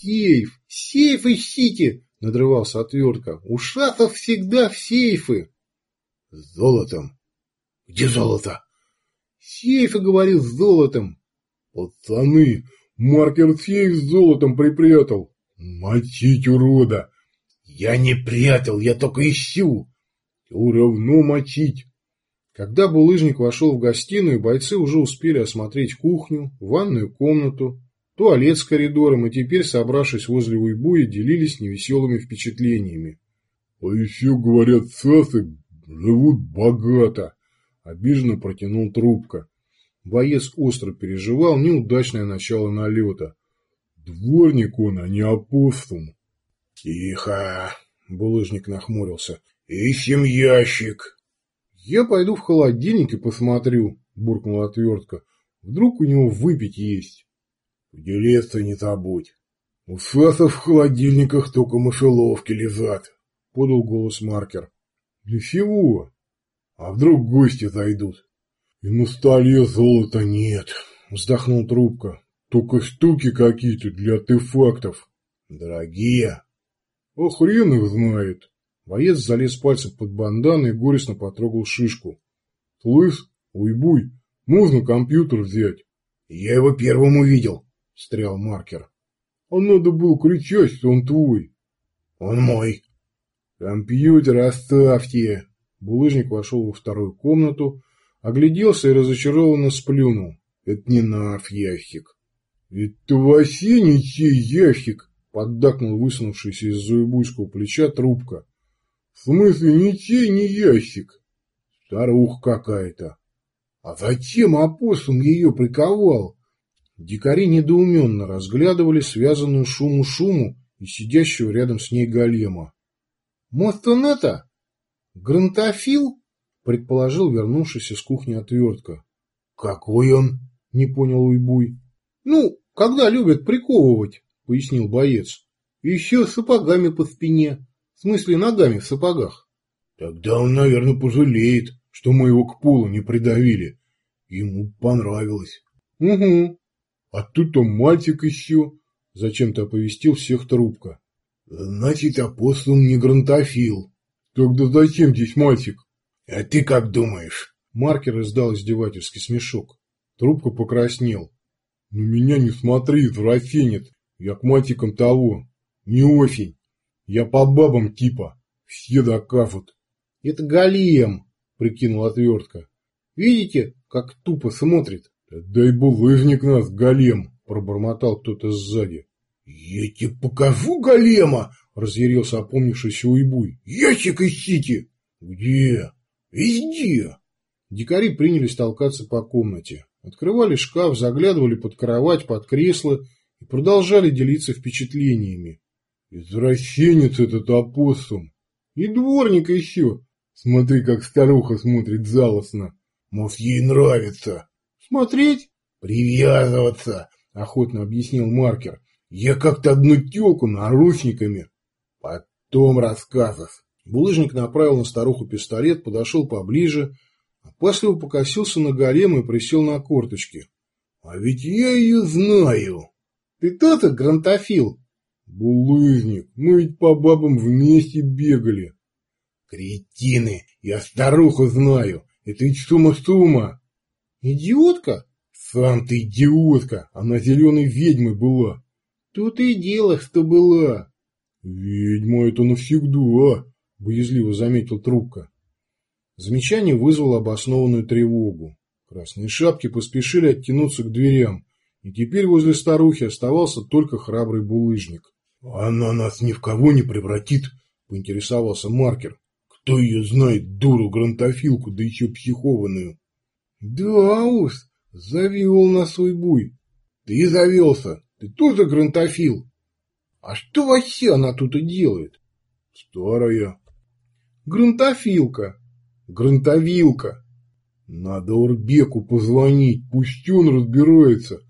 Сейф! Сейф ищите! Надрывался отвертка. У шатов всегда сейфы. С золотом. Где золото? Сейфы, говорил, с золотом. Пацаны, маркер сейф с золотом припрятал. Мочить урода. Я не прятал, я только ищу. Все равно мочить. Когда булыжник вошел в гостиную, бойцы уже успели осмотреть кухню, ванную комнату, туалет с коридором и теперь, собравшись возле уйбуя, делились невеселыми впечатлениями. — А еще, говорят, сасы живут богато, — обиженно протянул трубка. Боец остро переживал неудачное начало налета. Дворник он, а не опоссум. — Тихо, — булыжник нахмурился. — Ищем ящик. «Я пойду в холодильник и посмотрю», – буркнула отвертка. «Вдруг у него выпить есть». «Поделиться не забудь. У Саса в холодильниках только мышеловки лежат», – подал голос маркер. «Для чего? А вдруг гости зайдут?» «И на столе золота нет», – вздохнул трубка. «Только штуки какие-то для артефактов. Дорогие». «А хрен их знает». Боец залез пальцем под бандану и горестно потрогал шишку. — Слышь, уйбуй, нужно компьютер взять. — Я его первым увидел, — встрял маркер. — А надо было кричать, что он твой. — Он мой. — Компьютер оставьте. Булыжник вошел во вторую комнату, огляделся и разочарованно сплюнул. — Это не наш ящик. — Это вообще ничей ящик, — поддакнул высунувшийся из-за уйбуйского плеча трубка. В смысле, ничей не ящик. Старуха какая-то. А зачем опоссум ее приковал? Дикари недоуменно разглядывали связанную шуму-шуму и сидящего рядом с ней голема. — Может, он это? Грантофил? — предположил вернувшийся с кухни отвертка. — Какой он? — не понял Уйбуй. — Ну, когда любят приковывать, — пояснил боец. — Еще сапогами по спине. В смысле, ногами в сапогах. Тогда он, наверное, пожалеет, что мы его к полу не придавили. Ему понравилось. Угу. А тут он мальчик еще. Зачем-то оповестил всех трубка. Значит, апостол не грантофил. Тогда зачем здесь мальчик? А ты как думаешь? Маркер издал издевательский смешок. Трубка покраснел. На меня не смотри, извращенец. Я к мальчикам того. Не осень. Я по бабам типа. Все докажут. Это Галием, прикинул отвертка. Видите, как тупо смотрит? Дай булыжник нас, Голем, пробормотал кто-то сзади. Я тебе покажу Голема, разъярился опомнившийся уйбуй. Ящик ищите. Где? Везде. Дикари принялись толкаться по комнате. Открывали шкаф, заглядывали под кровать, под кресло и продолжали делиться впечатлениями. Извращенец этот опоссум. И дворник еще. Смотри, как старуха смотрит залостно. Может, ей нравится. Смотреть? Привязываться, охотно объяснил маркер. Я как-то одну телку наручниками. Потом рассказов. Булыжник направил на старуху пистолет, подошел поближе, опасливо покосился на голема и присел на корточки. — А ведь я ее знаю. — Ты кто-то грантофил? Булыжник, мы ведь по бабам вместе бегали. Кретины, я старуху знаю. Это ведь сумма-сумма. Идиотка? Сам ты идиотка, она зеленой ведьмой была. Тут и дело, что была. Ведьма это навсегда, боязливо заметил трубка. Замечание вызвало обоснованную тревогу. Красные шапки поспешили оттянуться к дверям, и теперь возле старухи оставался только храбрый булыжник. «Она нас ни в кого не превратит», — поинтересовался маркер. «Кто ее знает, дуру грантофилку, да еще психованную?» «Да уж, завел на свой буй. Ты завелся, ты тоже грантофил. А что вообще она тут и делает?» «Старая». «Грантофилка, грантовилка». «Надо Урбеку позвонить, пусть он разбирается».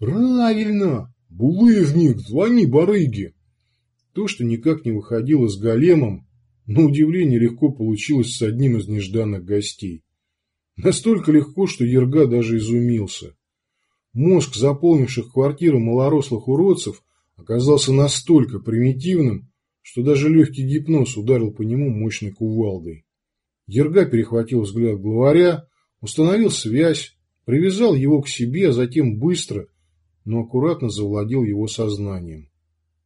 «Правильно!» «Булыжник, звони барыге!» То, что никак не выходило с големом, на удивление легко получилось с одним из нежданных гостей. Настолько легко, что Ерга даже изумился. Мозг заполнивших квартиру малорослых уродцев оказался настолько примитивным, что даже легкий гипноз ударил по нему мощной кувалдой. Ерга перехватил взгляд главаря, установил связь, привязал его к себе, а затем быстро, но аккуратно завладел его сознанием.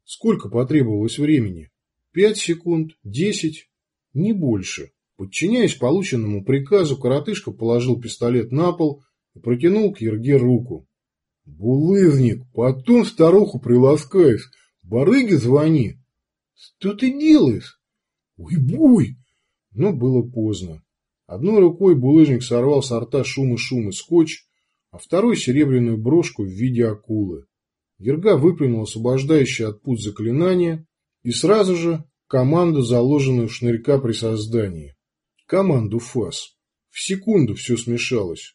Сколько потребовалось времени? Пять секунд? Десять? Не больше. Подчиняясь полученному приказу, коротышка положил пистолет на пол и протянул к Ерге руку. «Булызник, потом старуху приласкаешь, барыге звони». «Что ты делаешь?» «Уй-буй!» Но было поздно. Одной рукой булыжник сорвал с рта шум и шум и скотч, а второй серебряную брошку в виде акулы. Ерга выплюнул освобождающее от пут заклинание и сразу же команду, заложенную в шнырька при создании. Команду ФАС. В секунду все смешалось.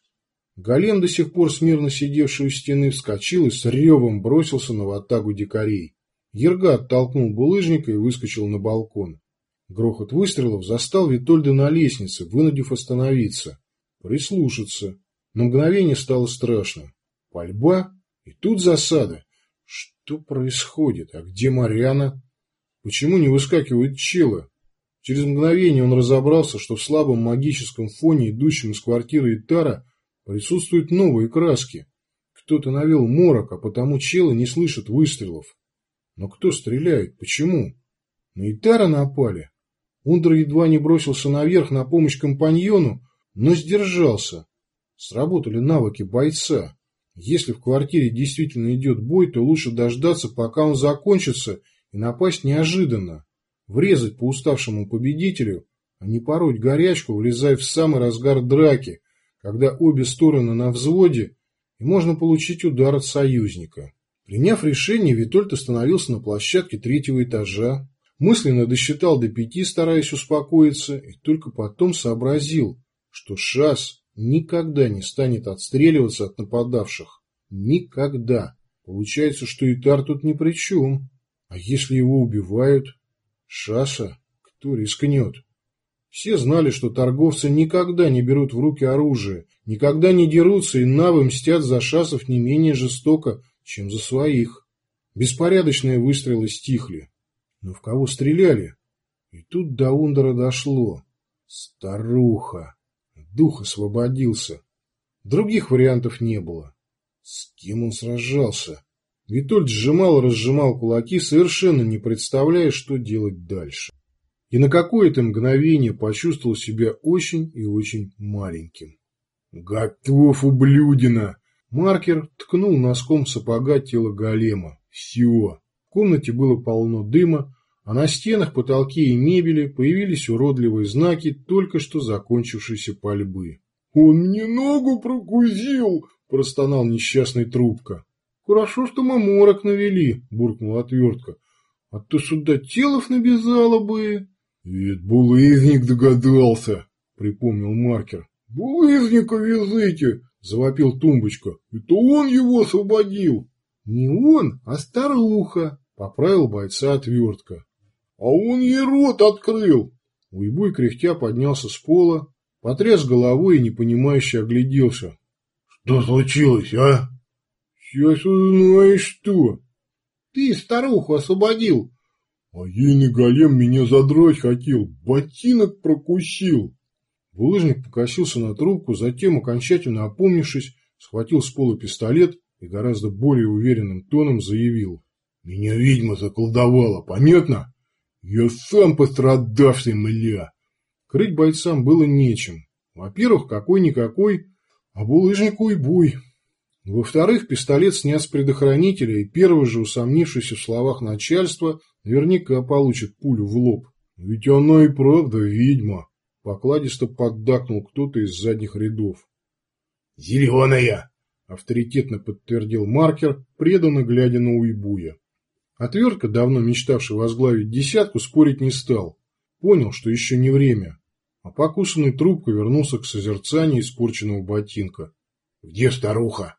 Голем, до сих пор смирно сидевший у стены, вскочил и с ревом бросился на ватагу дикарей. Ерга оттолкнул булыжника и выскочил на балкон. Грохот выстрелов застал Витольда на лестнице, вынудив остановиться. Прислушаться. На мгновение стало страшно. Пальба? И тут засада. Что происходит? А где Марьяна? Почему не выскакивает чело? Через мгновение он разобрался, что в слабом магическом фоне, идущем из квартиры Итара, присутствуют новые краски. Кто-то навел морок, а потому челы не слышат выстрелов. Но кто стреляет? Почему? На Итара напали? Ундра едва не бросился наверх на помощь компаньону, но сдержался. Сработали навыки бойца. Если в квартире действительно идет бой, то лучше дождаться, пока он закончится, и напасть неожиданно. Врезать по уставшему победителю, а не пороть горячку, влезая в самый разгар драки, когда обе стороны на взводе, и можно получить удар от союзника. Приняв решение, Витольд остановился на площадке третьего этажа, мысленно досчитал до пяти, стараясь успокоиться, и только потом сообразил, что ШАС никогда не станет отстреливаться от нападавших. Никогда. Получается, что Итар тут ни при чем. А если его убивают? Шаша? Кто рискнет? Все знали, что торговцы никогда не берут в руки оружие, никогда не дерутся и навы мстят за шасов не менее жестоко, чем за своих. Беспорядочные выстрелы стихли. Но в кого стреляли? И тут до Ундера дошло. Старуха. Дух освободился. Других вариантов не было. С кем он сражался? Витольд сжимал и разжимал кулаки, совершенно не представляя, что делать дальше. И на какое-то мгновение почувствовал себя очень и очень маленьким. «Готов, ублюдина!» Маркер ткнул носком сапога тело голема. Все. В комнате было полно дыма, а на стенах, потолке и мебели появились уродливые знаки только что закончившейся пальбы. «Он мне ногу прокусил!» – простонал несчастный трубка. «Хорошо, что мы морок навели», – буркнула отвертка. «А то сюда телов набежало бы». «Ведь булыжник догадался», – припомнил маркер. «Булыжника везите!» завопил тумбочка. Это он его освободил. Не он, а старуха, поправил бойца отвертка. А он ей рот открыл. Уйбуй кряхтя поднялся с пола, потряс головой и непонимающе огляделся. Что случилось, а? Сейчас узнаешь что. Ты старуху освободил. А ейный голем меня задрать хотел, ботинок прокусил. Булыжник покосился на трубку, затем, окончательно опомнившись, схватил с пола пистолет и гораздо более уверенным тоном заявил. «Меня ведьма заколдовала, понятно? Я сам пострадавший, мля!» Крыть бойцам было нечем. Во-первых, какой-никакой, а булыжнику и буй. Во-вторых, пистолет снят с предохранителя, и первый же, усомнившийся в словах начальства, наверняка получит пулю в лоб. Ведь она и правда ведьма. Покладисто поддакнул кто-то из задних рядов. «Зеленая!» – авторитетно подтвердил маркер, преданно глядя на Уйбуя. Отвертка, давно мечтавший возглавить десятку, спорить не стал. Понял, что еще не время. А покусанный трубкой вернулся к созерцанию испорченного ботинка. «Где старуха?»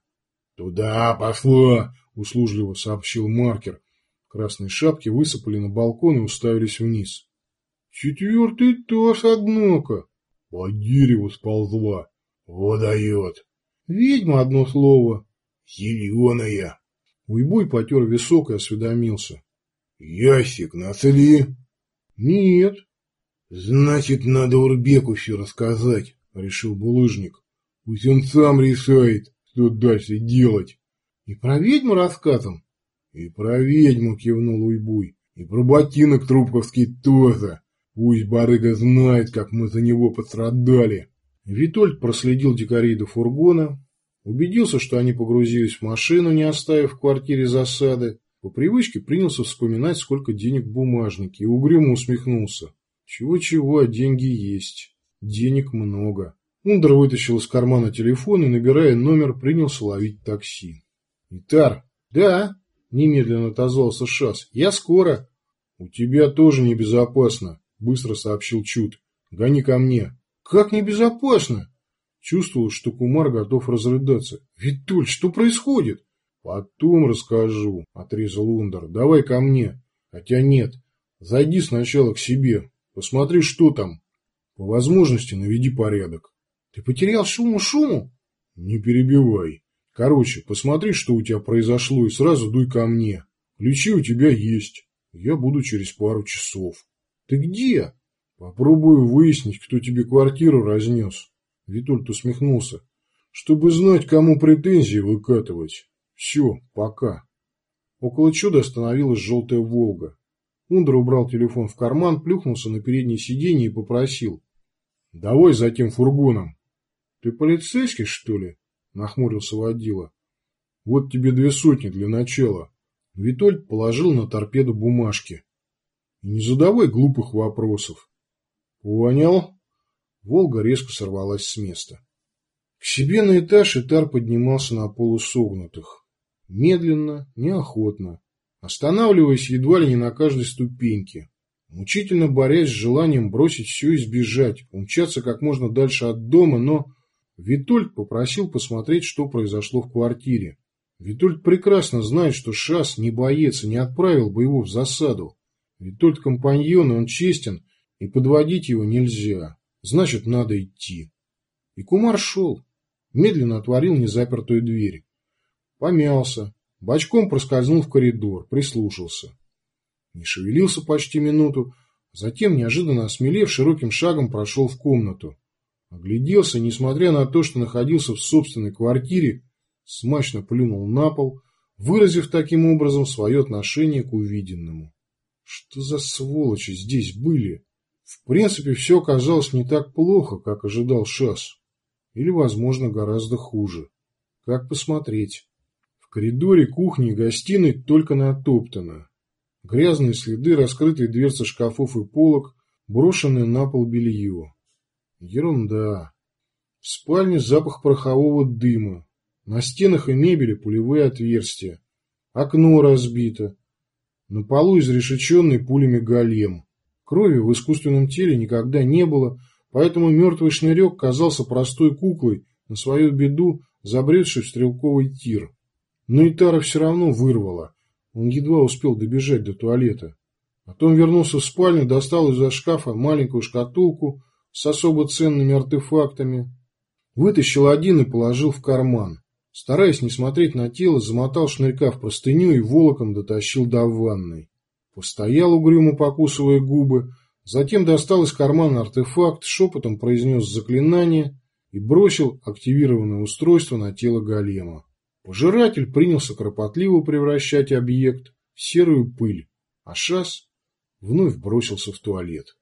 «Туда пошла!» – услужливо сообщил маркер. Красные шапки высыпали на балкон и уставились вниз. Четвертый этаж, однако. По дереву сползла. Водает. Ведьма одно слово. Зеленая. Уйбуй потер висок и осведомился. — Ясик, нашли? — Нет. — Значит, надо Урбеку все рассказать, — решил булыжник. — Пусть он сам решает, что дальше делать. — И про ведьму рассказом? — И про ведьму, — кивнул Уйбуй. — И про ботинок Трубковский тоже. Пусть барыга знает, как мы за него пострадали. Витольд проследил дикарей до фургона, убедился, что они погрузились в машину, не оставив в квартире засады. По привычке принялся вспоминать, сколько денег в бумажнике, и угрюмо усмехнулся. Чего-чего, а деньги есть. Денег много. Ундер вытащил из кармана телефон и, набирая номер, принялся ловить такси. «Итар?» «Да», — немедленно отозвался Шас. «Я скоро». «У тебя тоже небезопасно», — быстро сообщил Чуд. «Гони ко мне». «Как небезопасно?» Чувствовал, что Кумар готов разрыдаться. «Витуль, что происходит?» «Потом расскажу», — отрезал Ундер. «Давай ко мне». «Хотя нет. Зайди сначала к себе. Посмотри, что там. По возможности наведи порядок». «Ты потерял шуму-шуму?» «Не перебивай. Короче, посмотри, что у тебя произошло, и сразу дуй ко мне. Ключи у тебя есть. Я буду через пару часов». «Ты где?» «Попробую выяснить, кто тебе квартиру разнес». Витольд усмехнулся. «Чтобы знать, кому претензии выкатывать. Все, пока». Около чуда остановилась желтая «Волга». Ундра убрал телефон в карман, плюхнулся на переднее сиденье и попросил. «Давай за тем фургоном». «Ты полицейский, что ли?» – нахмурился водила. «Вот тебе две сотни для начала». Витольд положил на торпеду бумажки. «И не задавай глупых вопросов». «Понял?» Волга резко сорвалась с места. К себе на этаж Итар поднимался на полусогнутых. Медленно, неохотно, останавливаясь едва ли не на каждой ступеньке, мучительно борясь с желанием бросить все и сбежать, умчаться как можно дальше от дома, но Витольд попросил посмотреть, что произошло в квартире. Витольд прекрасно знает, что Шас не боец и не отправил бы его в засаду. Витольд компаньон, и он честен, и подводить его нельзя. Значит, надо идти. И Кумар шел. Медленно отворил незапертую дверь. Помялся. Бочком проскользнул в коридор, прислушался. Не шевелился почти минуту, затем, неожиданно осмелев, широким шагом прошел в комнату. Огляделся, несмотря на то, что находился в собственной квартире, смачно плюнул на пол, выразив таким образом свое отношение к увиденному. Что за сволочи здесь были? В принципе, все оказалось не так плохо, как ожидал Шас. Или, возможно, гораздо хуже. Как посмотреть? В коридоре, кухне и гостиной только натоптано. Грязные следы, раскрытые дверцы шкафов и полок, брошенное на пол белье. Ерунда. В спальне запах порохового дыма. На стенах и мебели пулевые отверстия. Окно разбито. На полу изрешеченный пулями голем. Крови в искусственном теле никогда не было, поэтому мертвый шнырек казался простой куклой, на свою беду забредший в стрелковый тир. Но Итара все равно вырвало. Он едва успел добежать до туалета. Потом вернулся в спальню, достал из-за шкафа маленькую шкатулку с особо ценными артефактами, вытащил один и положил в карман. Стараясь не смотреть на тело, замотал шнырька в простыню и волоком дотащил до ванной. Постоял угрюмо, покусывая губы, затем достал из кармана артефакт, шепотом произнес заклинание и бросил активированное устройство на тело голема. Пожиратель принялся кропотливо превращать объект в серую пыль, а Шас вновь бросился в туалет.